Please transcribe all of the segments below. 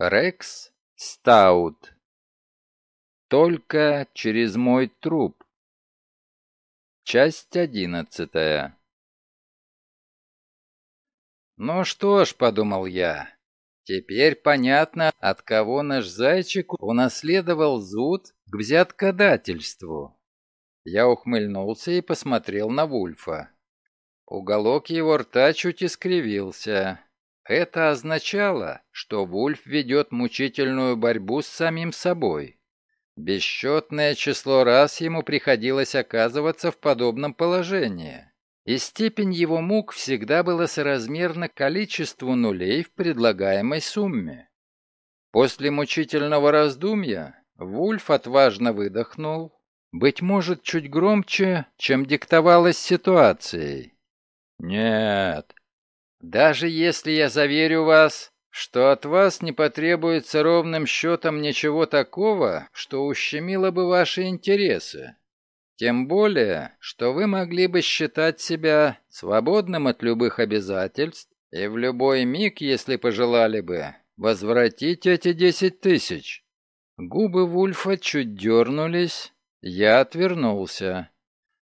Рекс Стаут. Только через мой труп. Часть одиннадцатая. «Ну что ж», — подумал я, — «теперь понятно, от кого наш зайчик унаследовал зуд к взяткодательству». Я ухмыльнулся и посмотрел на Вульфа. Уголок его рта чуть искривился. Это означало, что Вульф ведет мучительную борьбу с самим собой. Бесчетное число раз ему приходилось оказываться в подобном положении. И степень его мук всегда была соразмерна количеству нулей в предлагаемой сумме. После мучительного раздумья Вульф отважно выдохнул, быть может, чуть громче, чем диктовалось ситуацией. «Нет, даже если я заверю вас, что от вас не потребуется ровным счетом ничего такого, что ущемило бы ваши интересы. Тем более, что вы могли бы считать себя свободным от любых обязательств и в любой миг, если пожелали бы, возвратить эти десять тысяч. Губы Вульфа чуть дернулись, я отвернулся.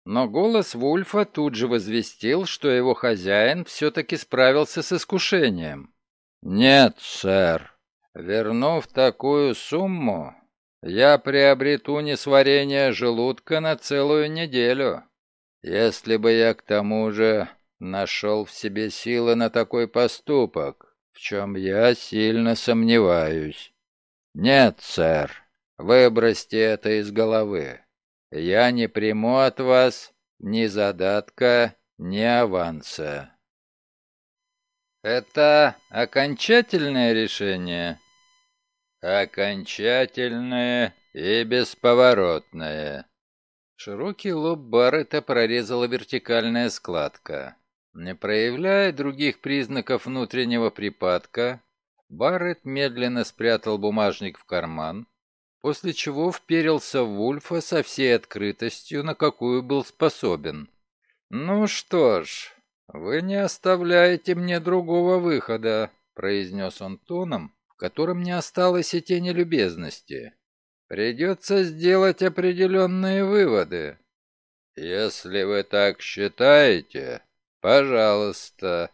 Но голос Вульфа тут же возвестил, что его хозяин все-таки справился с искушением. «Нет, сэр. Вернув такую сумму, я приобрету несварение желудка на целую неделю. Если бы я к тому же нашел в себе силы на такой поступок, в чем я сильно сомневаюсь. Нет, сэр, выбросьте это из головы. Я не приму от вас ни задатка, ни аванса. Это окончательное решение? Окончательное и бесповоротное. Широкий лоб Баррета прорезала вертикальная складка. Не проявляя других признаков внутреннего припадка, Баррет медленно спрятал бумажник в карман, после чего вперился в Вульфа со всей открытостью, на какую был способен. «Ну что ж, вы не оставляете мне другого выхода», — произнес он тоном, в котором не осталось и тени любезности. «Придется сделать определенные выводы». «Если вы так считаете, пожалуйста».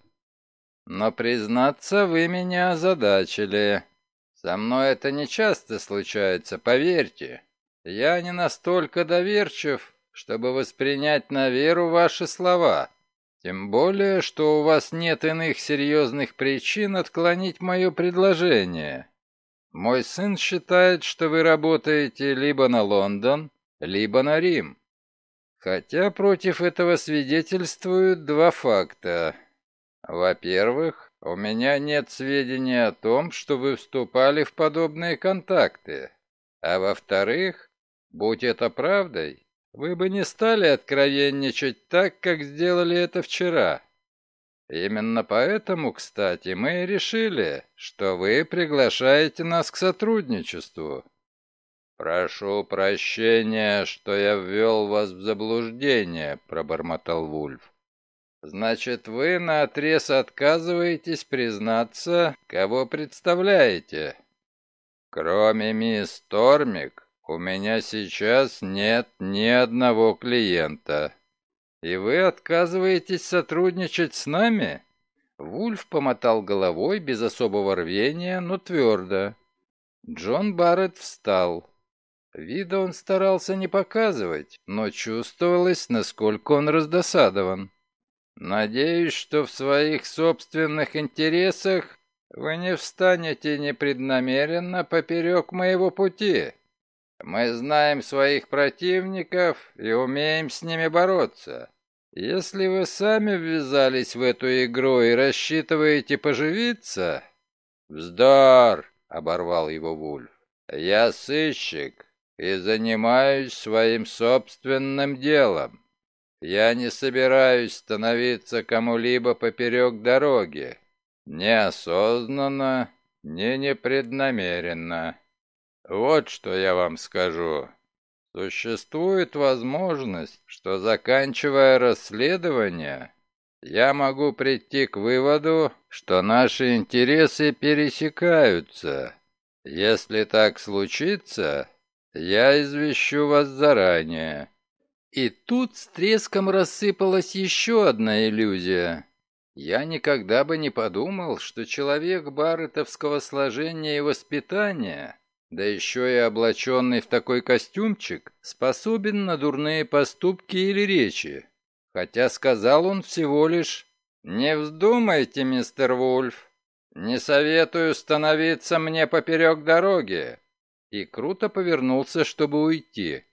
«Но, признаться, вы меня озадачили. Со мной это не часто случается, поверьте. Я не настолько доверчив, чтобы воспринять на веру ваши слова. Тем более, что у вас нет иных серьезных причин отклонить мое предложение. Мой сын считает, что вы работаете либо на Лондон, либо на Рим. Хотя против этого свидетельствуют два факта. Во-первых, у меня нет сведений о том, что вы вступали в подобные контакты. А во-вторых, будь это правдой, вы бы не стали откровенничать так, как сделали это вчера. Именно поэтому, кстати, мы и решили, что вы приглашаете нас к сотрудничеству. «Прошу прощения, что я ввел вас в заблуждение», — пробормотал Вульф. Значит, вы наотрез отказываетесь признаться, кого представляете? Кроме мисс Тормик, у меня сейчас нет ни одного клиента. И вы отказываетесь сотрудничать с нами? Вульф помотал головой без особого рвения, но твердо. Джон Барретт встал. Вида он старался не показывать, но чувствовалось, насколько он раздосадован. Надеюсь, что в своих собственных интересах вы не встанете непреднамеренно поперек моего пути. Мы знаем своих противников и умеем с ними бороться. Если вы сами ввязались в эту игру и рассчитываете поживиться... «Вздор!» — оборвал его Вульф. «Я сыщик и занимаюсь своим собственным делом. Я не собираюсь становиться кому-либо поперек дороги. Неосознанно, не непреднамеренно. Вот что я вам скажу. Существует возможность, что, заканчивая расследование, я могу прийти к выводу, что наши интересы пересекаются, Если так случится, я извещу вас заранее». И тут с треском рассыпалась еще одна иллюзия. Я никогда бы не подумал, что человек барретовского сложения и воспитания, да еще и облаченный в такой костюмчик, способен на дурные поступки или речи. Хотя сказал он всего лишь «Не вздумайте, мистер Вульф, «Не советую становиться мне поперек дороги!» И круто повернулся, чтобы уйти.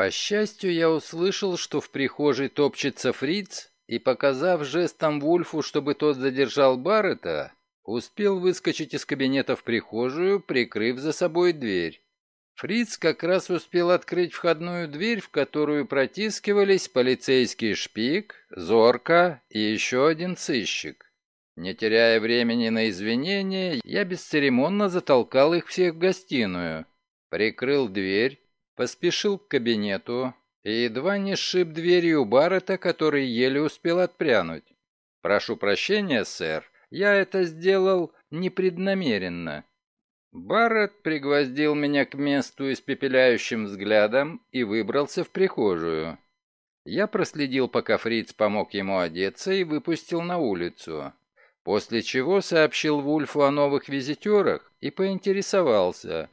По счастью, я услышал, что в прихожей топчется фриц, и, показав жестом Вульфу, чтобы тот задержал Баррета, успел выскочить из кабинета в прихожую, прикрыв за собой дверь. Фриц как раз успел открыть входную дверь, в которую протискивались полицейский шпик, зорка и еще один сыщик. Не теряя времени на извинения, я бесцеремонно затолкал их всех в гостиную, прикрыл дверь, поспешил к кабинету и едва не сшиб дверью Баррета, который еле успел отпрянуть. «Прошу прощения, сэр, я это сделал непреднамеренно». Барретт пригвоздил меня к месту испепеляющим взглядом и выбрался в прихожую. Я проследил, пока Фриц помог ему одеться и выпустил на улицу после чего сообщил Вульфу о новых визитерах и поинтересовался,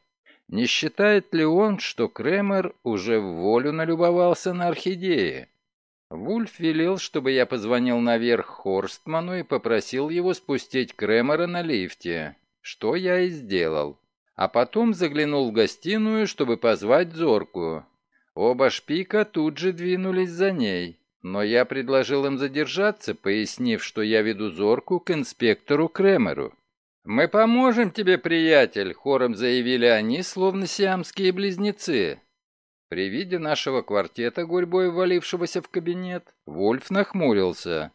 не считает ли он, что Кремер уже в волю налюбовался на орхидеи. Вульф велел, чтобы я позвонил наверх Хорстману и попросил его спустить Кремера на лифте, что я и сделал. А потом заглянул в гостиную, чтобы позвать Зорку. Оба шпика тут же двинулись за ней. Но я предложил им задержаться, пояснив, что я веду зорку к инспектору Кремеру. «Мы поможем тебе, приятель», — хором заявили они, словно сиамские близнецы. При виде нашего квартета, гурьбой ввалившегося в кабинет, Вольф нахмурился.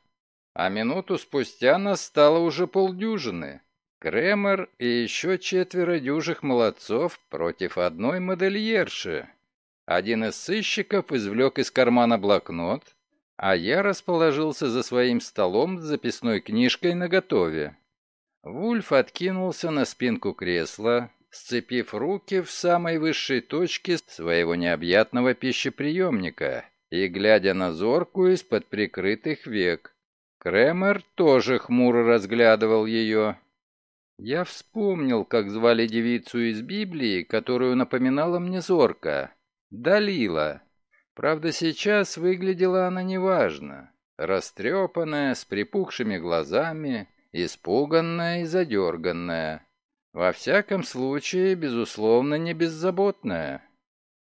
А минуту спустя нас стало уже полдюжины. Кремер и еще четверо дюжих молодцов против одной модельерши. Один из сыщиков извлек из кармана блокнот, а я расположился за своим столом с записной книжкой наготове. Вульф откинулся на спинку кресла, сцепив руки в самой высшей точке своего необъятного пищеприемника и глядя на зорку из-под прикрытых век. Кремер тоже хмуро разглядывал ее. Я вспомнил, как звали девицу из Библии, которую напоминала мне зорка. Далила. Правда, сейчас выглядела она неважно. Растрепанная, с припухшими глазами, испуганная и задерганная. Во всяком случае, безусловно, не беззаботная.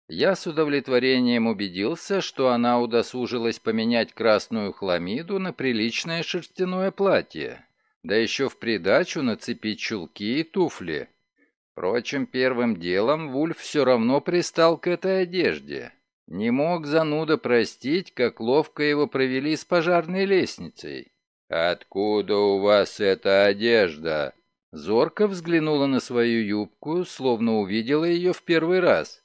Я с удовлетворением убедился, что она удосужилась поменять красную хламиду на приличное шерстяное платье, да еще в придачу нацепить чулки и туфли. Впрочем, первым делом Вульф все равно пристал к этой одежде. Не мог зануда простить, как ловко его провели с пожарной лестницей. «Откуда у вас эта одежда?» Зорко взглянула на свою юбку, словно увидела ее в первый раз.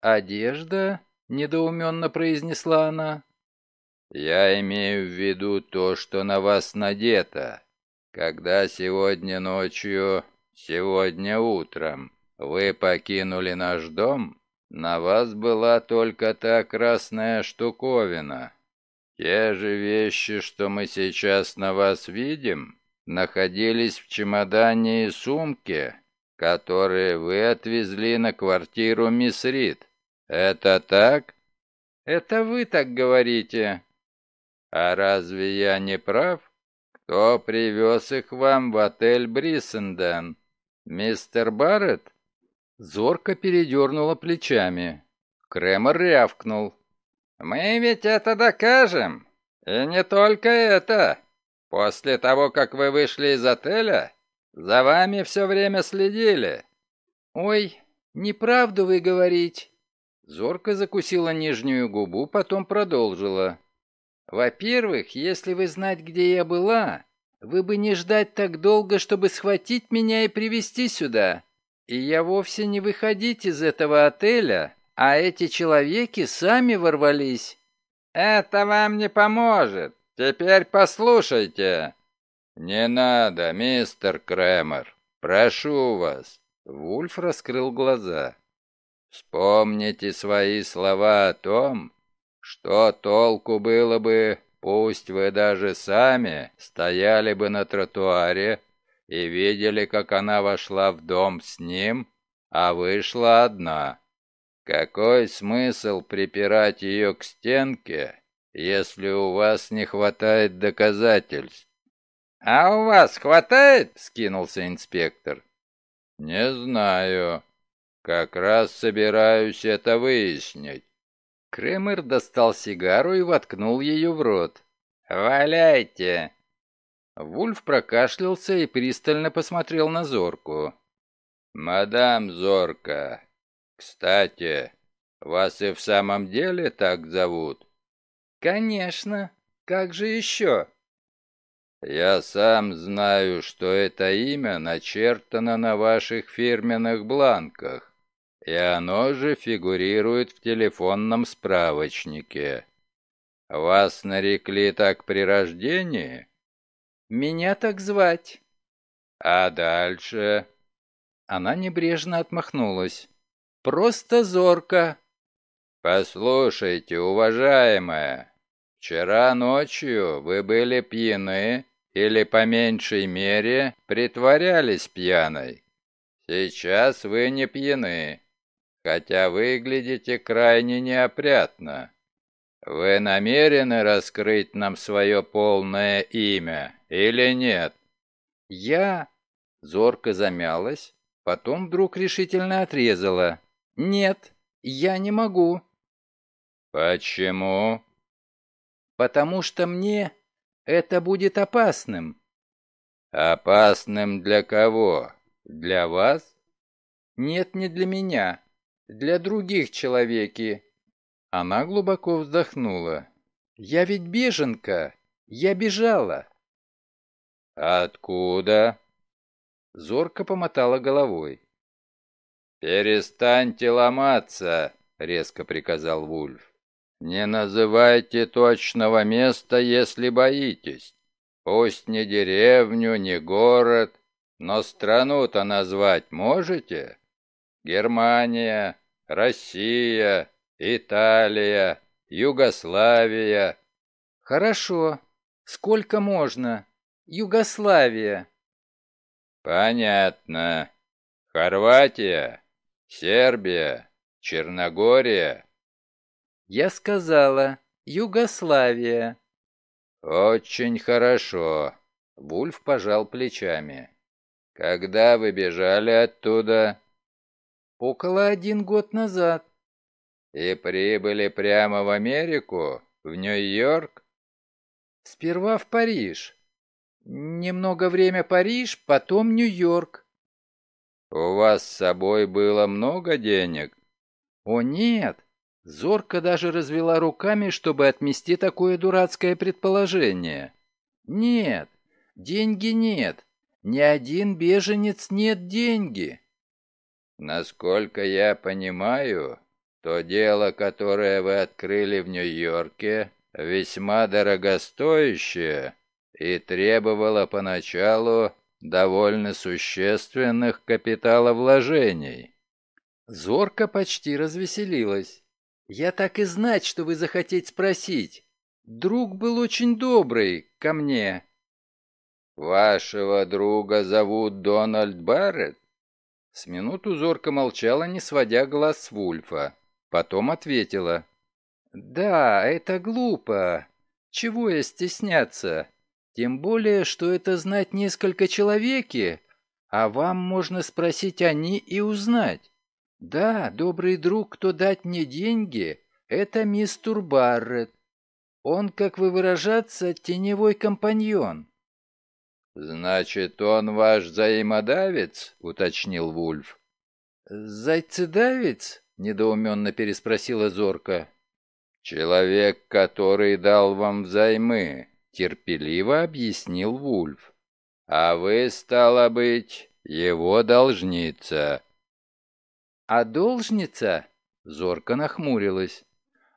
«Одежда?» — недоуменно произнесла она. «Я имею в виду то, что на вас надето. Когда сегодня ночью, сегодня утром вы покинули наш дом, на вас была только та красная штуковина. Те же вещи, что мы сейчас на вас видим, находились в чемодане и сумке, которые вы отвезли на квартиру мисс Рид. Это так? Это вы так говорите. А разве я не прав? Кто привез их вам в отель Бриссенден? Мистер Барретт? Зорко передернула плечами. Кремер рявкнул. «Мы ведь это докажем. И не только это. После того, как вы вышли из отеля, за вами все время следили». «Ой, неправду вы говорить». Зорко закусила нижнюю губу, потом продолжила. «Во-первых, если вы знать, где я была, вы бы не ждать так долго, чтобы схватить меня и привести сюда. И я вовсе не выходить из этого отеля, а эти человеки сами ворвались. Это вам не поможет. Теперь послушайте. Не надо, мистер Кремер. Прошу вас. Вульф раскрыл глаза. «Вспомните свои слова о том, что толку было бы, пусть вы даже сами стояли бы на тротуаре и видели, как она вошла в дом с ним, а вышла одна. Какой смысл припирать ее к стенке, если у вас не хватает доказательств? «А у вас хватает?» — скинулся инспектор. «Не знаю. Как раз собираюсь это выяснить». Кремер достал сигару и воткнул ее в рот. «Валяйте!» Вульф прокашлялся и пристально посмотрел на Зорку. «Мадам Зорка, кстати, вас и в самом деле так зовут?» «Конечно. Как же еще?» «Я сам знаю, что это имя начертано на ваших фирменных бланках, и оно же фигурирует в телефонном справочнике. Вас нарекли так при рождении?» «Меня так звать». «А дальше?» Она небрежно отмахнулась. «Просто зорко». «Послушайте, уважаемая, вчера ночью вы были пьяны или, по меньшей мере, притворялись пьяной. Сейчас вы не пьяны, хотя выглядите крайне неопрятно. Вы намерены раскрыть нам свое полное имя или нет?» «Я...» Зорко замялась, потом вдруг решительно отрезала. «Нет, я не могу». «Почему?» «Потому что мне это будет опасным». «Опасным для кого? Для вас?» «Нет, не для меня. Для других человеки». Она глубоко вздохнула. «Я ведь беженка. Я бежала». «Откуда?» Зорко помотала головой. «Перестаньте ломаться!» — резко приказал Вульф. «Не называйте точного места, если боитесь. Пусть не деревню, не город, но страну-то назвать можете? Германия, Россия, Италия, Югославия». «Хорошо. Сколько можно? Югославия». «Понятно. Хорватия, Сербия, Черногория?» «Я сказала, Югославия». «Очень хорошо», — Вульф пожал плечами. «Когда вы бежали оттуда?» «Около один год назад». «И прибыли прямо в Америку? В Нью-Йорк?» «Сперва в Париж. Немного время Париж, потом Нью-Йорк». «У вас с собой было много денег?» «О, нет!» Зорка даже развела руками, чтобы отмести такое дурацкое предположение. «Нет, деньги нет. Ни один беженец нет деньги». «Насколько я понимаю, то дело, которое вы открыли в Нью-Йорке, весьма дорогостоящее и требовало поначалу довольно существенных капиталовложений. Зорка почти развеселилась. «Я так и знать, что вы захотеть спросить. Друг был очень добрый ко мне». «Вашего друга зовут Дональд Барретт?» С минуту Зорка молчала, не сводя глаз с Вульфа. Потом ответила. «Да, это глупо. Чего я стесняться? Тем более, что это знать несколько человеки, а вам можно спросить о ней и узнать. Да, добрый друг, кто дать мне деньги, это мистер Барретт. Он, как вы выражаться, теневой компаньон. «Значит, он ваш взаимодавец?» — уточнил Вульф. «Зайцедавец?» — недоуменно переспросила Зорка. «Человек, который дал вам взаймы», — терпеливо объяснил Вульф. «А вы, стало быть, его должница». «А должница?» — зорко нахмурилась.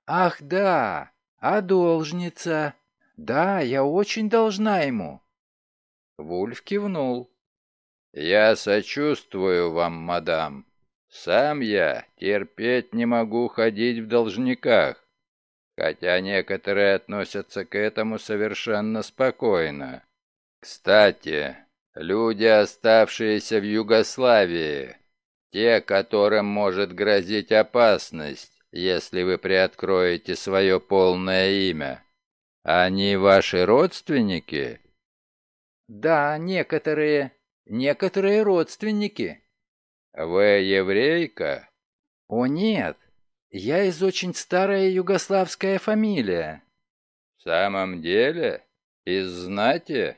«Ах, да, а должница? Да, я очень должна ему». Вульф кивнул. Я сочувствую вам, мадам. Сам я терпеть не могу ходить в должниках, хотя некоторые относятся к этому совершенно спокойно. Кстати, люди, оставшиеся в Югославии, те, которым может грозить опасность, если вы приоткроете свое полное имя, они ваши родственники? Да, некоторые. Некоторые родственники. Вы еврейка? О нет, я из очень старая югославская фамилия. В самом деле? Из знати?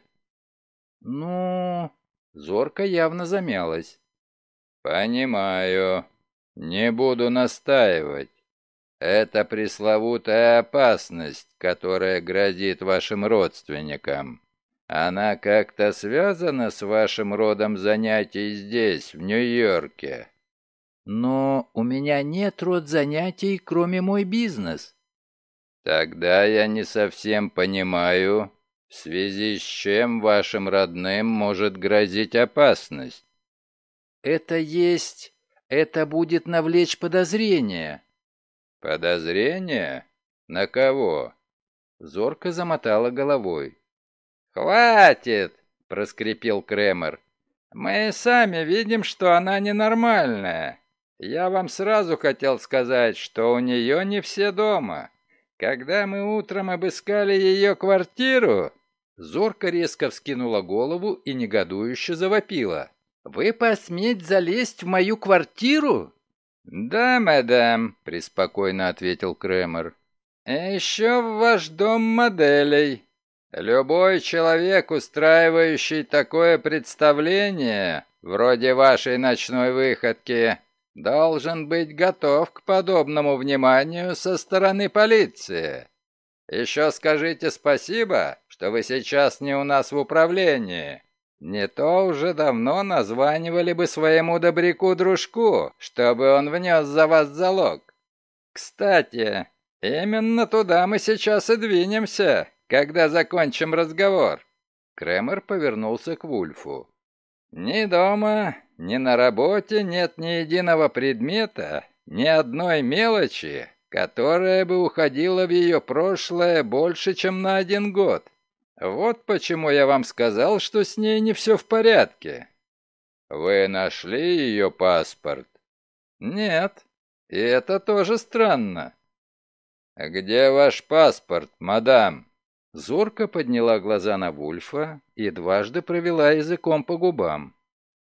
Ну, Зорка явно замялась. Понимаю. Не буду настаивать. Это пресловутая опасность, которая грозит вашим родственникам. Она как-то связана с вашим родом занятий здесь, в Нью-Йорке? Но у меня нет род занятий, кроме мой бизнес. Тогда я не совсем понимаю, в связи с чем вашим родным может грозить опасность. Это есть... Это будет навлечь подозрение. Подозрение? На кого? Зорко замотала головой. «Хватит!» — проскрипел Кремер. «Мы сами видим, что она ненормальная. Я вам сразу хотел сказать, что у нее не все дома. Когда мы утром обыскали ее квартиру...» Зорка резко вскинула голову и негодующе завопила. «Вы посметь залезть в мою квартиру?» «Да, мадам», — преспокойно ответил Кремер. «Еще в ваш дом моделей. Любой человек, устраивающий такое представление, вроде вашей ночной выходки, должен быть готов к подобному вниманию со стороны полиции. Еще скажите спасибо, что вы сейчас не у нас в управлении. Не то уже давно названивали бы своему добряку-дружку, чтобы он внес за вас залог. Кстати, именно туда мы сейчас и двинемся, когда закончим разговор». Кремер повернулся к Вульфу. «Ни дома, ни на работе нет ни единого предмета, ни одной мелочи, которая бы уходила в ее прошлое больше, чем на один год. Вот почему я вам сказал, что с ней не все в порядке». «Вы нашли ее паспорт?» «Нет, и это тоже странно». «Где ваш паспорт, мадам?» Зорко подняла глаза на Вульфа и дважды провела языком по губам.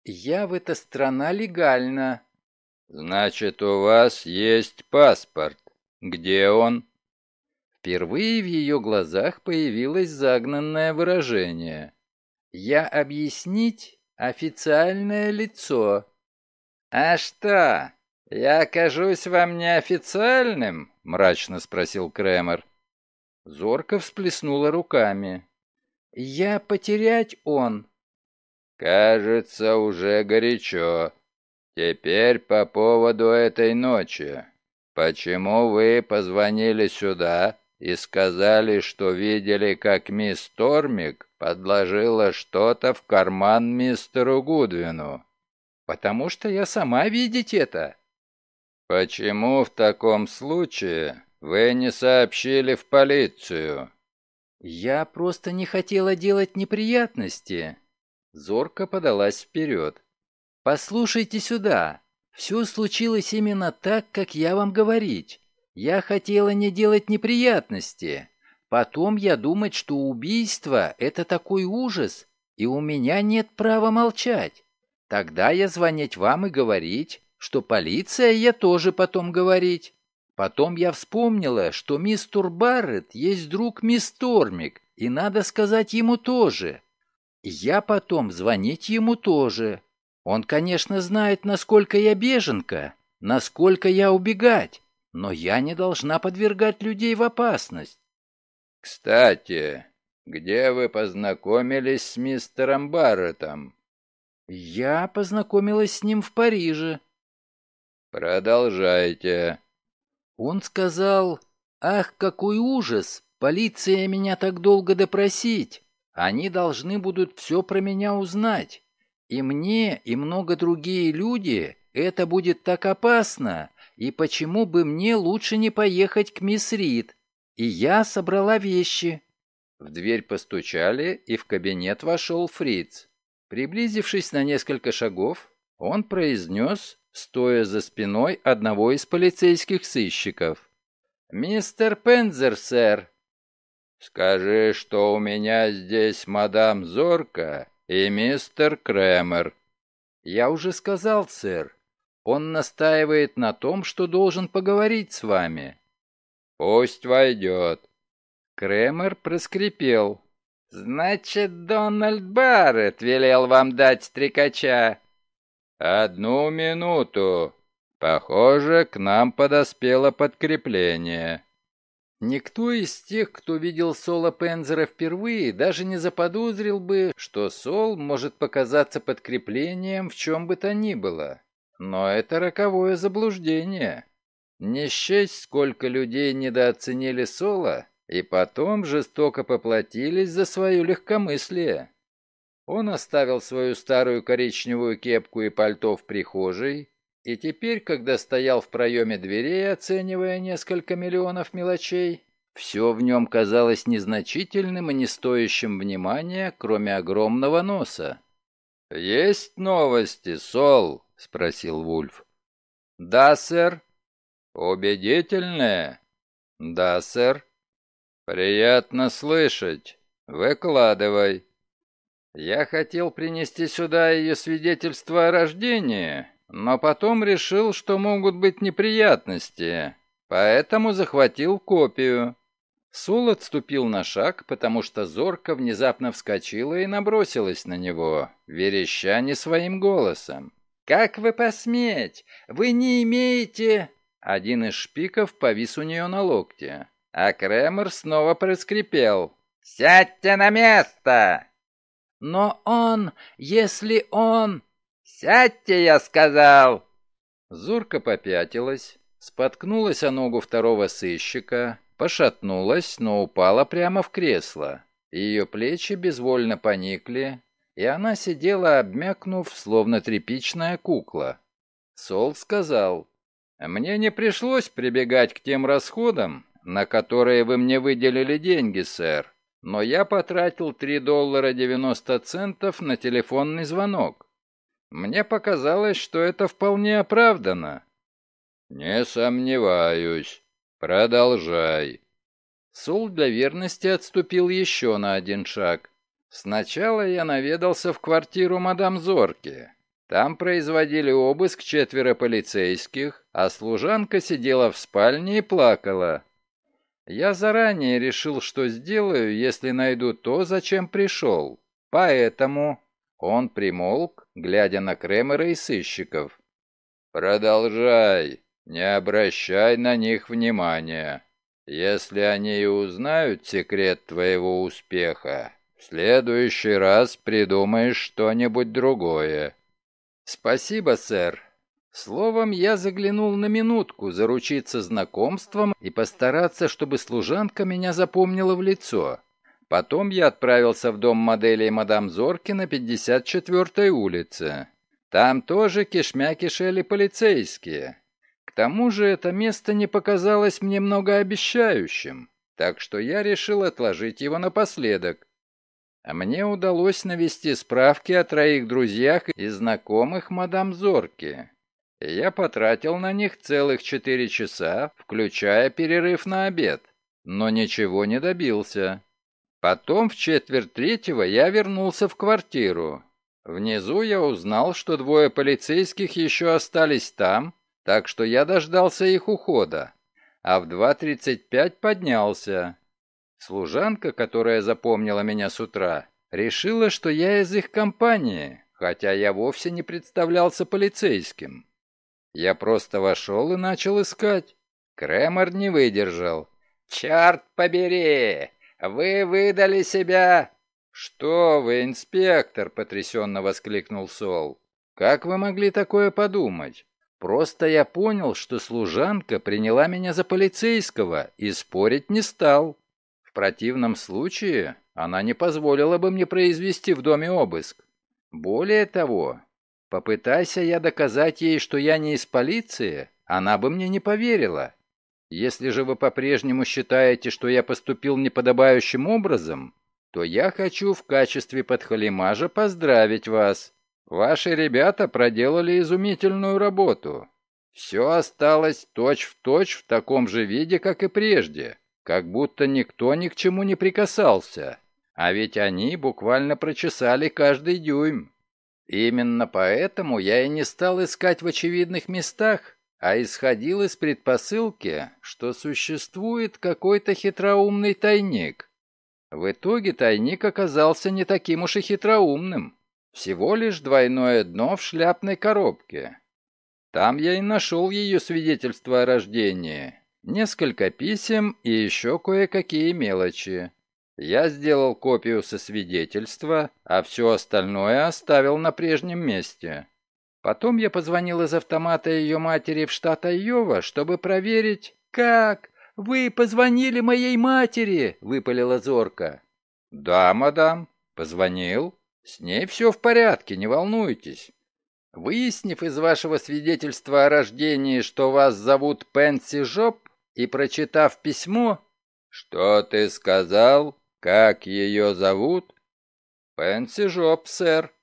«Я в эта страна легально». «Значит, у вас есть паспорт. Где он?» Впервые в ее глазах появилось загнанное выражение. «Я объяснить официальное лицо». «А что, я окажусь вам неофициальным?» — мрачно спросил Кремер. Зорко всплеснула руками. «Я потерять он». «Кажется, уже горячо. Теперь по поводу этой ночи. Почему вы позвонили сюда и сказали, что видели, как мисс Тормик подложила что-то в карман мистеру Гудвину?» «Потому что я сама видеть это». «Почему в таком случае «Вы не сообщили в полицию». «Я просто не хотела делать неприятности». Зорко подалась вперед. «Послушайте сюда. Все случилось именно так, как я вам говорить. Я хотела не делать неприятности. Потом я думать, что убийство — это такой ужас, и у меня нет права молчать. Тогда я звонить вам и говорить, что полиция я тоже потом говорить. Потом я вспомнила, что мистер Барретт есть друг мисс Тормик, и надо сказать ему тоже. Я потом звонить ему тоже. Он, конечно, знает, насколько я беженка, насколько я убегать, но я не должна подвергать людей в опасность. Кстати, где вы познакомились с мистером Барреттом? Я познакомилась с ним в Париже. Продолжайте. Он сказал, «Ах, какой ужас! Полиция меня так долго допросить! Они должны будут все про меня узнать. И мне, и много другие люди это будет так опасно, и почему бы мне лучше не поехать к мисс Рид? И я собрала вещи». В дверь постучали, и в кабинет вошел Фриц. Приблизившись на несколько шагов, он произнес, стоя за спиной одного из полицейских сыщиков. «Мистер Пензер, сэр». «Скажи, что у меня здесь мадам Зорка и мистер Кремер». «Я уже сказал, сэр. Он настаивает на том, что должен поговорить с вами». «Пусть войдет». Кремер проскрипел. «Значит, Дональд Барретт велел вам дать стрекача?» «Одну минуту. Похоже, к нам подоспело подкрепление». Никто из тех, кто видел Сола Пензера впервые, даже не заподозрил бы, что Сол может показаться подкреплением в чем бы то ни было. Но это роковое заблуждение. Не счесть, сколько людей недооценили Сола, и потом жестоко поплатились за свое легкомыслие. Он оставил свою старую коричневую кепку и пальто в прихожей, и теперь, когда стоял в проеме дверей, оценивая несколько миллионов мелочей, все в нем казалось незначительным и не стоящим внимания, кроме огромного носа. «Есть новости, Сол?» — спросил Вульф. «Да, сэр». «Убедительные?» «Да, сэр». «Приятно слышать. Выкладывай». Я хотел принести сюда ее свидетельство о рождении, но потом решил, что могут быть неприятности, поэтому захватил копию. Сул отступил на шаг, потому что Зорка внезапно вскочила и набросилась на него, вереща не своим голосом. «Как вы посметь? Вы не имеете...» Один из шпиков повис у нее на локте, а Кремер снова проскрипел. «Сядьте на место!» «Но он, если он...» «Сядьте, я сказал!» Зурка попятилась, споткнулась о ногу второго сыщика, пошатнулась, но упала прямо в кресло. Ее плечи безвольно поникли, и она сидела, обмякнув, словно тряпичная кукла. Сол сказал, «Мне не пришлось прибегать к тем расходам, на которые вы мне выделили деньги, сэр но я потратил 3 доллара 90 центов на телефонный звонок. Мне показалось, что это вполне оправдано. Не сомневаюсь. Продолжай. Сул для верности отступил еще на один шаг. Сначала я наведался в квартиру мадам Зорки. Там производили обыск четверо полицейских, а служанка сидела в спальне и плакала. Я заранее решил, что сделаю, если найду то, зачем пришел. Поэтому он примолк, глядя на Кремера и сыщиков. «Продолжай, не обращай на них внимания. Если они и узнают секрет твоего успеха, в следующий раз придумаешь что-нибудь другое». «Спасибо, сэр. Словом, я заглянул на минутку, заручиться знакомством и постараться, чтобы служанка меня запомнила в лицо. Потом я отправился в дом моделей мадам Зорки на 54-й улице. Там тоже кишмя кишели полицейские. К тому же это место не показалось мне многообещающим, так что я решил отложить его напоследок. А мне удалось навести справки о троих друзьях и знакомых мадам Зорки. Я потратил на них целых четыре часа, включая перерыв на обед, но ничего не добился. Потом в четверть третьего я вернулся в квартиру. Внизу я узнал, что двое полицейских еще остались там, так что я дождался их ухода, а в 2.35 поднялся. Служанка, которая запомнила меня с утра, решила, что я из их компании, хотя я вовсе не представлялся полицейским. Я просто вошел и начал искать. Кремер не выдержал. «Черт побери! Вы выдали себя...» «Что вы, инспектор!» — потрясенно воскликнул Сол. «Как вы могли такое подумать? Просто я понял, что служанка приняла меня за полицейского и спорить не стал. В противном случае она не позволила бы мне произвести в доме обыск. Более того, попытайся я доказать ей, что я не из полиции, она бы мне не поверила. Если же вы по-прежнему считаете, что я поступил неподобающим образом, то я хочу в качестве подхалимажа поздравить вас. Ваши ребята проделали изумительную работу. Все осталось точь-в-точь точь в таком же виде, как и прежде, как будто никто ни к чему не прикасался. А ведь они буквально прочесали каждый дюйм. Именно поэтому я и не стал искать в очевидных местах, а исходил из предпосылки, что существует какой-то хитроумный тайник. В итоге тайник оказался не таким уж и хитроумным. Всего лишь двойное дно в шляпной коробке. Там я и нашел ее свидетельство о рождении, несколько писем и еще кое-какие мелочи. Я сделал копию со свидетельства, а все остальное оставил на прежнем месте. Потом я позвонил из автомата ее матери в штат Айова, чтобы проверить, как... «Вы позвонили моей матери!» — выпалила Зорка. «Да, мадам, позвонил. С ней все в порядке, не волнуйтесь. Выяснив из вашего свидетельства о рождении, что вас зовут Пенси Жоп, и прочитав письмо... Что ты сказал? Как ее зовут? Пенси Жоп, сэр.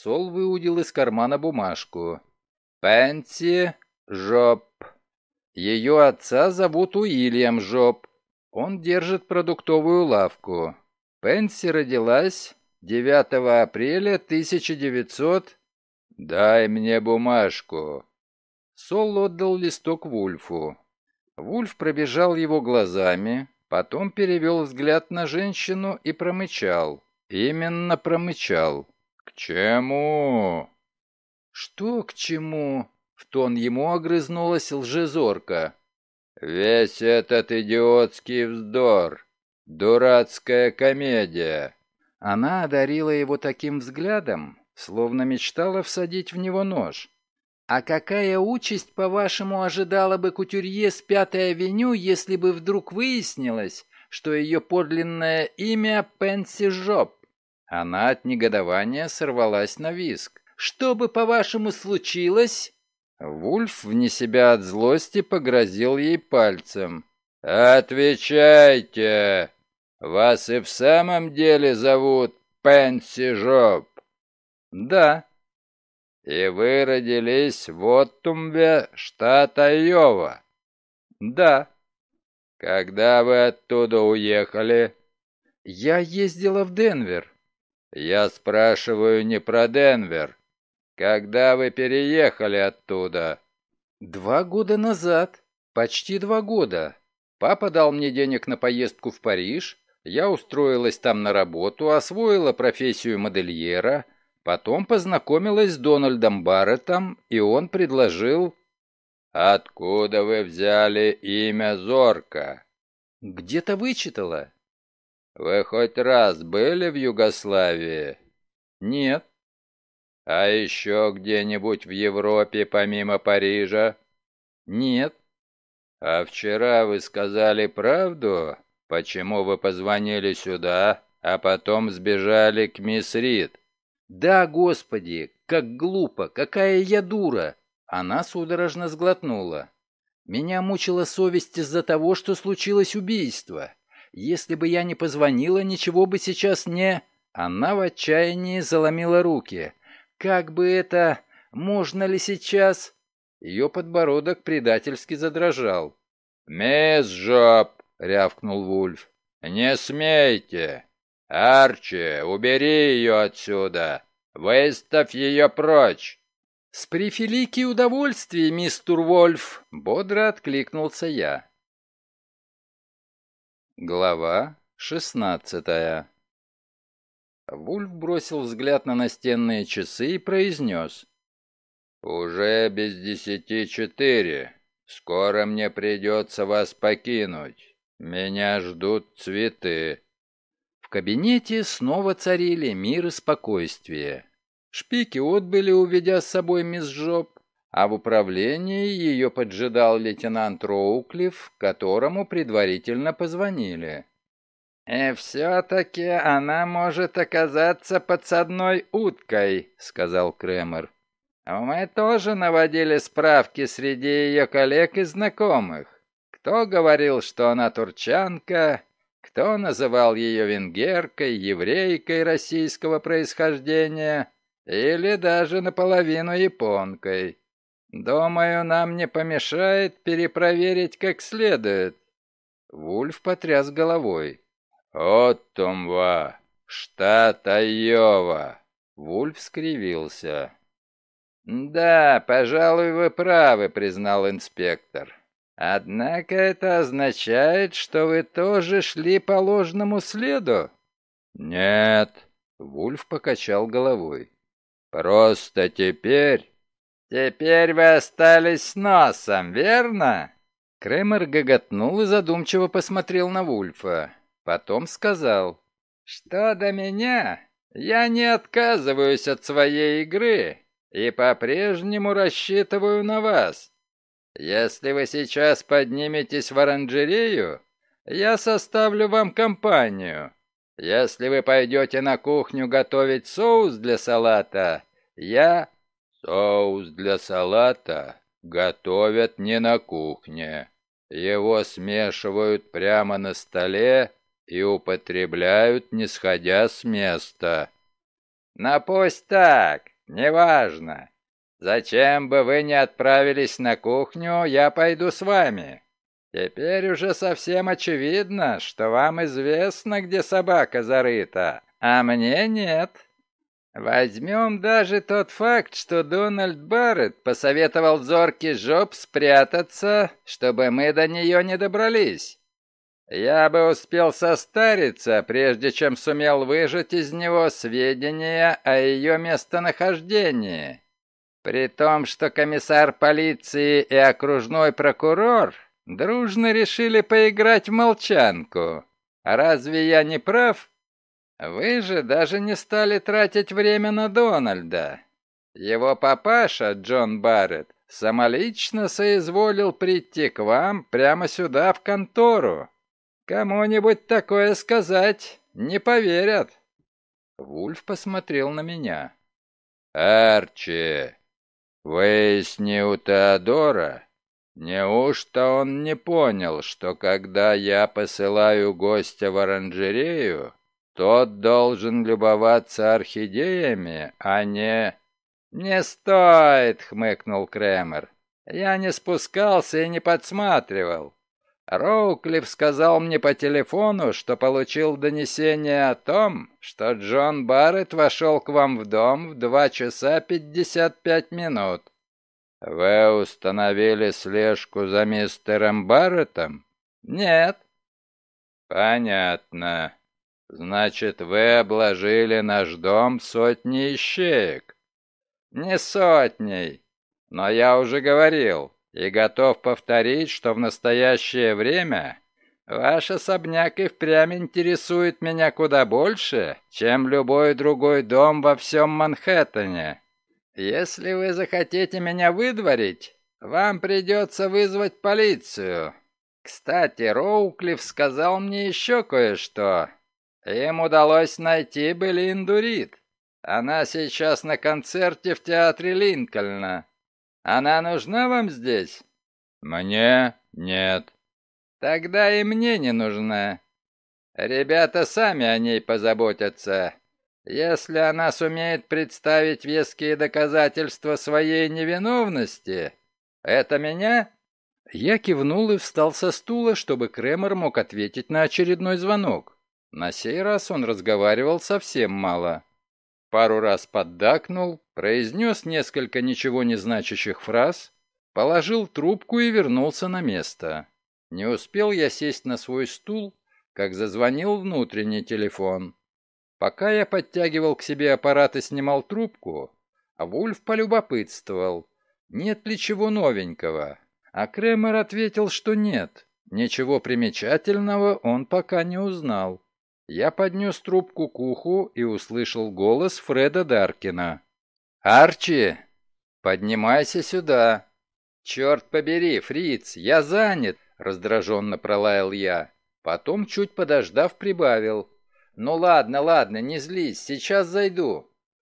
Сол выудил из кармана бумажку. Пенси Жоп. Ее отца зовут Уильям Жоп. Он держит продуктовую лавку. Пенси родилась 9 апреля 1900... «Дай мне бумажку». Сол отдал листок Вульфу. Вульф пробежал его глазами, потом перевел взгляд на женщину и промычал. Именно промычал. «К чему?» «Что к чему?» — в тон ему огрызнулась лжезорка. «Весь этот идиотский вздор, дурацкая комедия». Она одарила его таким взглядом, словно мечтала всадить в него нож. «А какая участь, по-вашему, ожидала бы кутюрье с Пятой авеню, если бы вдруг выяснилось, что ее подлинное имя Пенси Жоп?» Она от негодования сорвалась на виск. «Что бы, по-вашему, случилось?» Вульф, вне себя от злости, погрозил ей пальцем. «Отвечайте! Вас и в самом деле зовут Пенси Жоп?» «Да». «И вы родились в Оттумбе, штат Айова?» «Да». «Когда вы оттуда уехали?» «Я ездила в Денвер». «Я спрашиваю не про Денвер. Когда вы переехали оттуда?» «Два года назад. Почти два года. Папа дал мне денег на поездку в Париж. Я устроилась там на работу, освоила профессию модельера» Потом познакомилась с Дональдом Барреттом, и он предложил... «Откуда вы взяли имя Зорка?» «Где-то вычитала». «Вы хоть раз были в Югославии?» «Нет». «А еще где-нибудь в Европе, помимо Парижа?» «Нет». «А вчера вы сказали правду, почему вы позвонили сюда, а потом сбежали к мисс Рид?» «Да, Господи, как глупо, какая я дура!» Она судорожно сглотнула. Меня мучила совесть из-за того, что случилось убийство. Если бы я не позвонила, ничего бы сейчас не... Она в отчаянии заломила руки. Как бы это... Можно ли сейчас... Ее подбородок предательски задрожал. «Мисс Жоп!» — рявкнул Вульф. «Не смейте! «Арчи, убери ее отсюда! Выставь ее прочь!» «С префелики удовольствия, мистер Вольф!» — бодро откликнулся я. Глава шестнадцатая Вульф бросил взгляд на настенные часы и произнес. «Уже без десяти четыре. Скоро мне придется вас покинуть. Меня ждут цветы». В кабинете снова царили мир и спокойствие. Шпики отбыли, уведя с собой мисс Жоп, а в управлении ее поджидал лейтенант Роуклифф, которому предварительно позвонили. «И все-таки она может оказаться подсадной уткой», — сказал Кремер. «Мы тоже наводили справки среди ее коллег и знакомых. Кто говорил, что она турчанка, кто называл ее венгеркой, еврейкой российского происхождения или даже наполовину японкой. Думаю, нам не помешает перепроверить как следует». Вульф потряс головой. «Оттумва, штат Айова!» Вульф скривился. «Да, пожалуй, вы правы», — признал инспектор. «Однако это означает, что вы тоже шли по ложному следу?» «Нет», — Вульф покачал головой. «Просто теперь...» «Теперь вы остались с носом, верно?» Кремер гоготнул и задумчиво посмотрел на Вульфа. Потом сказал, «Что до меня, я не отказываюсь от своей игры и по-прежнему рассчитываю на вас. Если вы сейчас подниметесь в оранжерею, я составлю вам компанию. Если вы пойдете на кухню готовить соус для салата, я... Соус для салата готовят не на кухне. Его смешивают прямо на столе и употребляют, не сходя с места. Но пусть так, неважно. Зачем бы вы не отправились на кухню, я пойду с вами. Теперь уже совсем очевидно, что вам известно, где собака зарыта, а мне нет. Возьмем даже тот факт, что Дональд Барретт посоветовал зоркий жоп спрятаться, чтобы мы до нее не добрались. Я бы успел состариться, прежде чем сумел выжать из него сведения о ее местонахождении. При том, что комиссар полиции и окружной прокурор дружно решили поиграть в молчанку. Разве я не прав? Вы же даже не стали тратить время на Дональда. Его папаша, Джон Барретт, самолично соизволил прийти к вам прямо сюда, в контору. Кому-нибудь такое сказать не поверят. Вульф посмотрел на меня. «Арчи, выясни у Теодора, неужто он не понял, что когда я посылаю гостя в оранжерею, тот должен любоваться орхидеями, а не...» «Не стоит!» — хмыкнул Кремер. «Я не спускался и не подсматривал. Роуклифф сказал мне по телефону, что получил донесение о том, что Джон Барретт вошел к вам в дом в 2 часа 55 минут. Вы установили слежку за мистером Барреттом? Нет. Понятно. Значит, вы обложили наш дом сотней ищеек. Не сотней, но я уже говорил, и готов повторить, что в настоящее время ваш особняк и впрямь интересует меня куда больше, чем любой другой дом во всем Манхэттене. Если вы захотите меня выдворить, вам придется вызвать полицию. Кстати, Роуклифф сказал мне еще кое-что. Им удалось найти Белинду Рид. Она сейчас на концерте в театре Линкольна. Она нужна вам здесь? Мне нет. Тогда и мне не нужна. Ребята сами о ней позаботятся. Если она сумеет представить веские доказательства своей невиновности, это меня? Я кивнул и встал со стула, чтобы Кремер мог ответить на очередной звонок. На сей раз он разговаривал совсем мало пару раз поддакнул, произнес несколько ничего не значащих фраз, положил трубку и вернулся на место. Не успел я сесть на свой стул, как зазвонил внутренний телефон. Пока я подтягивал к себе аппарат и снимал трубку, а Вульф полюбопытствовал, нет ли чего новенького. А Кремер ответил, что нет. Ничего примечательного он пока не узнал. Я поднес трубку к уху и услышал голос Фреда Даркина. «Арчи, поднимайся сюда!» «Черт побери, фриц, я занят!» — раздраженно пролаял я. Потом, чуть подождав, прибавил. «Ну ладно, ладно, не злись, сейчас зайду».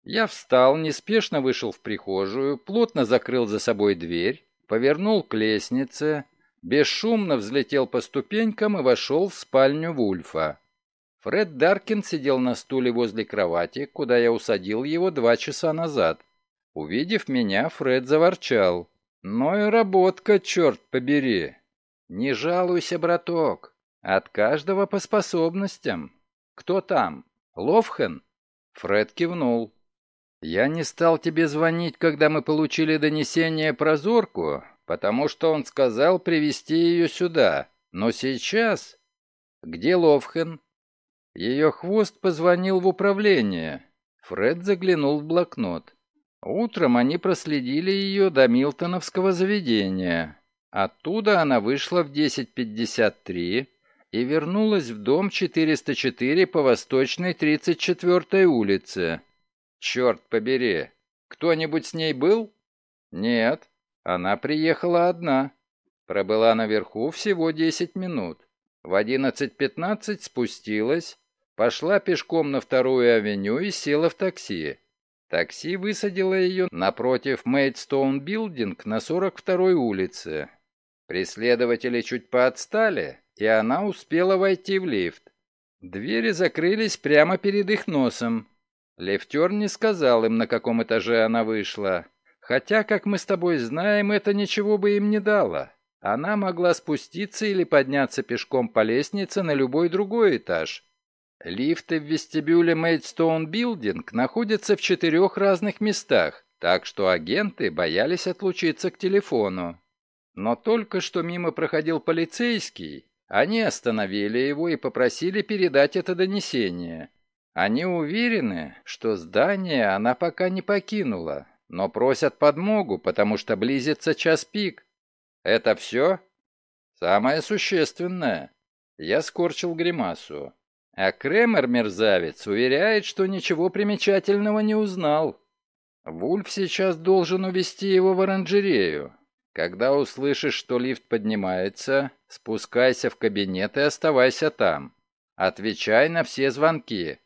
Я встал, неспешно вышел в прихожую, плотно закрыл за собой дверь, повернул к лестнице, бесшумно взлетел по ступенькам и вошел в спальню Вульфа. Фред Даркин сидел на стуле возле кровати, куда я усадил его два часа назад. Увидев меня, Фред заворчал. «Ну и работка, черт побери!» «Не жалуйся, браток. От каждого по способностям. Кто там? Ловхен?» Фред кивнул. «Я не стал тебе звонить, когда мы получили донесение про Зорку, потому что он сказал привести ее сюда. Но сейчас...» «Где Ловхен?» Ее хвост позвонил в управление. Фред заглянул в блокнот. Утром они проследили ее до Милтоновского заведения. Оттуда она вышла в 10.53 и вернулась в дом 404 по Восточной 34 улице. Черт побери, кто-нибудь с ней был? Нет, она приехала одна. Пробыла наверху всего 10 минут. В 11.15 спустилась, пошла пешком на вторую авеню и села в такси. Такси высадило ее напротив Мейдстоун Билдинг на 42-й улице. Преследователи чуть поотстали, и она успела войти в лифт. Двери закрылись прямо перед их носом. Лифтер не сказал им, на каком этаже она вышла. Хотя, как мы с тобой знаем, это ничего бы им не дало. Она могла спуститься или подняться пешком по лестнице на любой другой этаж. Лифты в вестибюле Мейдстоун Билдинг находятся в четырех разных местах, так что агенты боялись отлучиться к телефону. Но только что мимо проходил полицейский, они остановили его и попросили передать это донесение. Они уверены, что здание она пока не покинула, но просят подмогу, потому что близится час пик. Это все? Самое существенное. Я скорчил гримасу. А Кремер, мерзавец, уверяет, что ничего примечательного не узнал. Вульф сейчас должен увести его в оранжерею. Когда услышишь, что лифт поднимается, спускайся в кабинет и оставайся там. Отвечай на все звонки.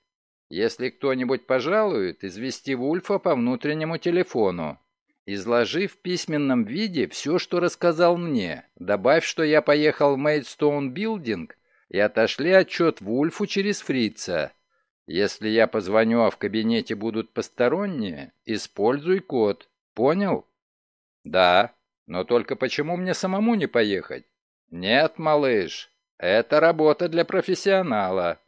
Если кто-нибудь пожалует, извести Вульфа по внутреннему телефону. Изложи в письменном виде все, что рассказал мне. Добавь, что я поехал в Мейдстоун Билдинг и отошли отчет Вульфу через фрица. Если я позвоню, а в кабинете будут посторонние, используй код. Понял? Да. Но только почему мне самому не поехать? Нет, малыш, это работа для профессионала.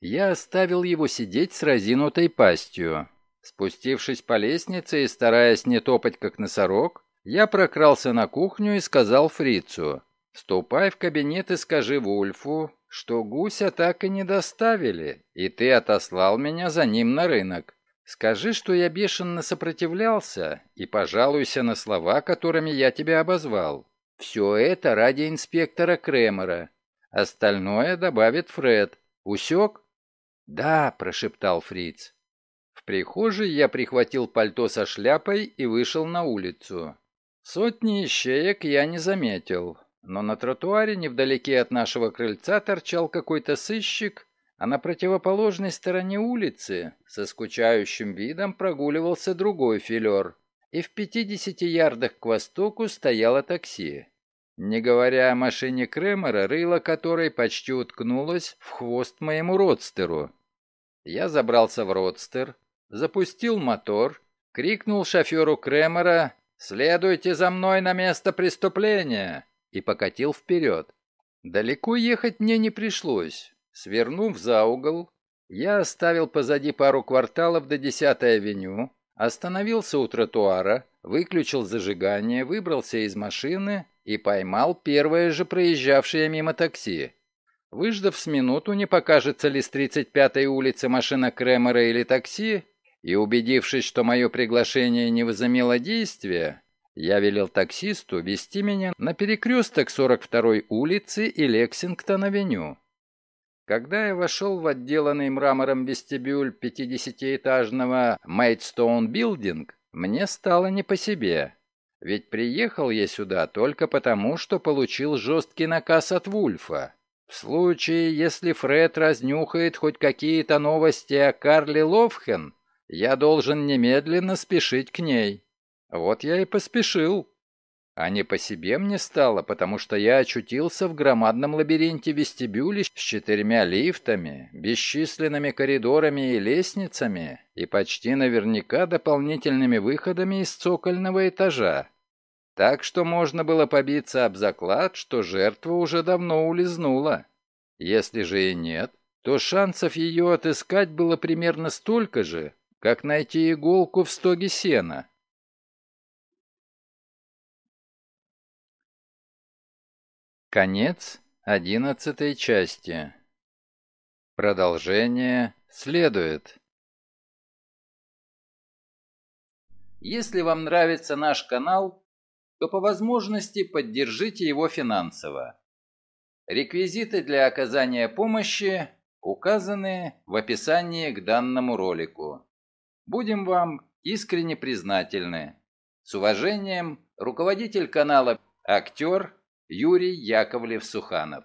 Я оставил его сидеть с разинутой пастью. Спустившись по лестнице и стараясь не топать как носорог, я прокрался на кухню и сказал фрицу, «Ступай в кабинет и скажи Вульфу, что гуся так и не доставили, и ты отослал меня за ним на рынок. Скажи, что я бешено сопротивлялся, и пожалуйся на слова, которыми я тебя обозвал. Все это ради инспектора Кремера. Остальное добавит Фред. Усек?» «Да», — прошептал Фриц. В прихожей я прихватил пальто со шляпой и вышел на улицу. Сотни ищеек я не заметил, но на тротуаре невдалеке от нашего крыльца торчал какой-то сыщик, а на противоположной стороне улицы со скучающим видом прогуливался другой филер, и в 50 ярдах к востоку стояло такси. Не говоря о машине Кремера, рыло которой почти уткнулось в хвост моему родстеру. Я забрался в родстер, запустил мотор, крикнул шоферу Кремера «Следуйте за мной на место преступления!» И покатил вперед. Далеко ехать мне не пришлось. Свернув за угол, я оставил позади пару кварталов до 10-й авеню, остановился у тротуара, выключил зажигание, выбрался из машины и поймал первое же проезжавшее мимо такси. Выждав с минуту, не покажется ли с 35-й улицы машина Кремера или такси, и убедившись, что мое приглашение не возымело действия, я велел таксисту вести меня на перекресток 42-й улицы и Лексингтон-авеню. Когда я вошел в отделанный мрамором вестибюль 50-этажного Мейдстоун Билдинг, мне стало не по себе. Ведь приехал я сюда только потому, что получил жесткий наказ от Вульфа. В случае, если Фред разнюхает хоть какие-то новости о Карле Ловхен, я должен немедленно спешить к ней. Вот я и поспешил. А не по себе мне стало, потому что я очутился в громадном лабиринте вестибюля с четырьмя лифтами, бесчисленными коридорами и лестницами и почти наверняка дополнительными выходами из цокольного этажа. Так что можно было побиться об заклад, что жертва уже давно улизнула. Если же и нет, то шансов ее отыскать было примерно столько же, как найти иголку в стоге сена. Конец одиннадцатой части. Продолжение следует. Если вам нравится наш канал, то по возможности поддержите его финансово. Реквизиты для оказания помощи указаны в описании к данному ролику. Будем вам искренне признательны. С уважением, руководитель канала «Актер» Юрий Яковлев-Суханов